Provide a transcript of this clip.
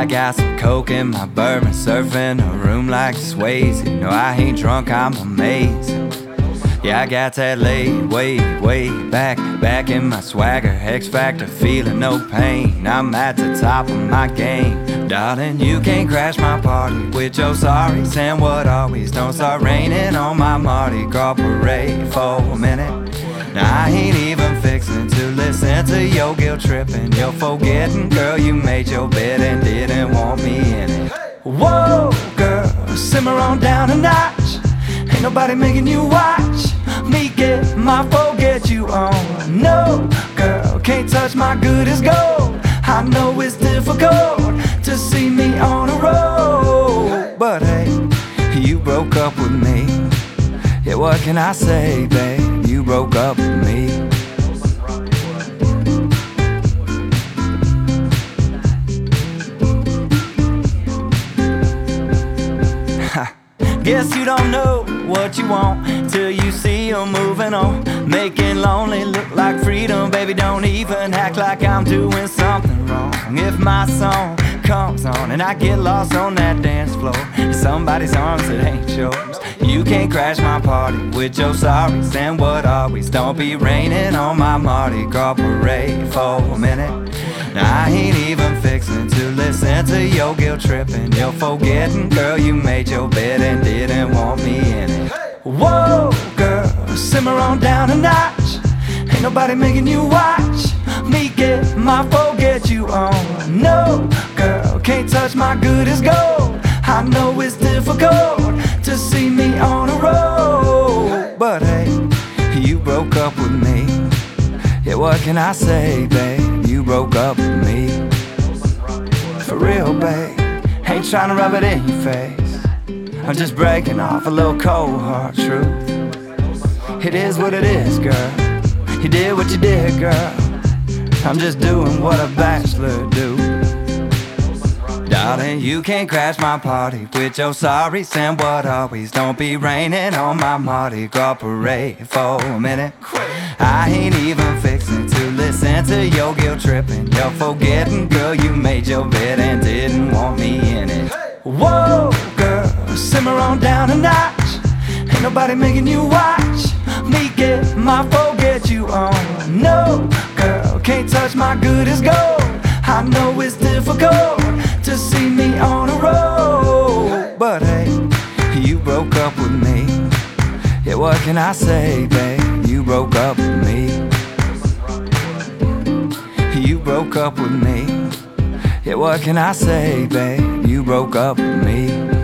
I got some coke in my bourbon, surfing a room like Swayze. No, I ain't drunk, I'm amazing. Yeah, I got that laid way, way back, back in my swagger. X Factor, feeling no pain. I'm at the top of my game. Darling, you can't crash my party with your sorries and what always. Don't start raining on my Mardi Gras parade for a minute. Now I ain't even fixing to listen to your guilt tripping. You're forgetting, girl, you made your bed and didn't Whoa, girl, simmer on down a notch. Ain't nobody making you watch me get my forget you on. No, girl, can't touch my good as gold. I know it's difficult to see me on a roll. But hey, you broke up with me. Yeah, what can I say, babe? You broke up Guess you don't know what you want till you see you moving on. Making lonely look like freedom, baby. Don't even act like I'm doing something wrong. If my song comes on and I get lost on that dance floor, somebody's arms that ain't yours. You can't crash my party with your sorries and what always. Don't be raining on my Mardi Gras parade for a minute. I ain't even fixing to listen to your guilt tripping. You're forgetting, girl, you made your bed and didn't want me in it. Whoa, girl, simmer on down a notch. Ain't nobody making you watch me get my forget you on. No, girl, can't touch my good as gold. I know it's difficult to see me on a roll. But hey, you broke up with me. Yeah, what can I say, babe? Broke up with me. For real, babe. Ain't trying to rub it in your face. I'm just breaking off a little cold hard truth. It is what it is, girl. You did what you did, girl. I'm just doing what a bachelor do. Darling, you can't crash my party with your sorries and what always. Don't be raining on my Mardi Gras parade for a minute. I ain't even fixing to listen to your guilt tripping. You're forgetting, girl, you made your bed and didn't want me in it. Whoa, girl, simmer on down a notch. Ain't nobody making you watch me get my forget you on. No, girl, can't touch my good as gold. I know it's difficult to see me on a roll. But hey, you broke up with me. Yeah, what can I say, babe? You broke up with me. You broke up with me. Yeah, what can I say, babe? You broke up with me.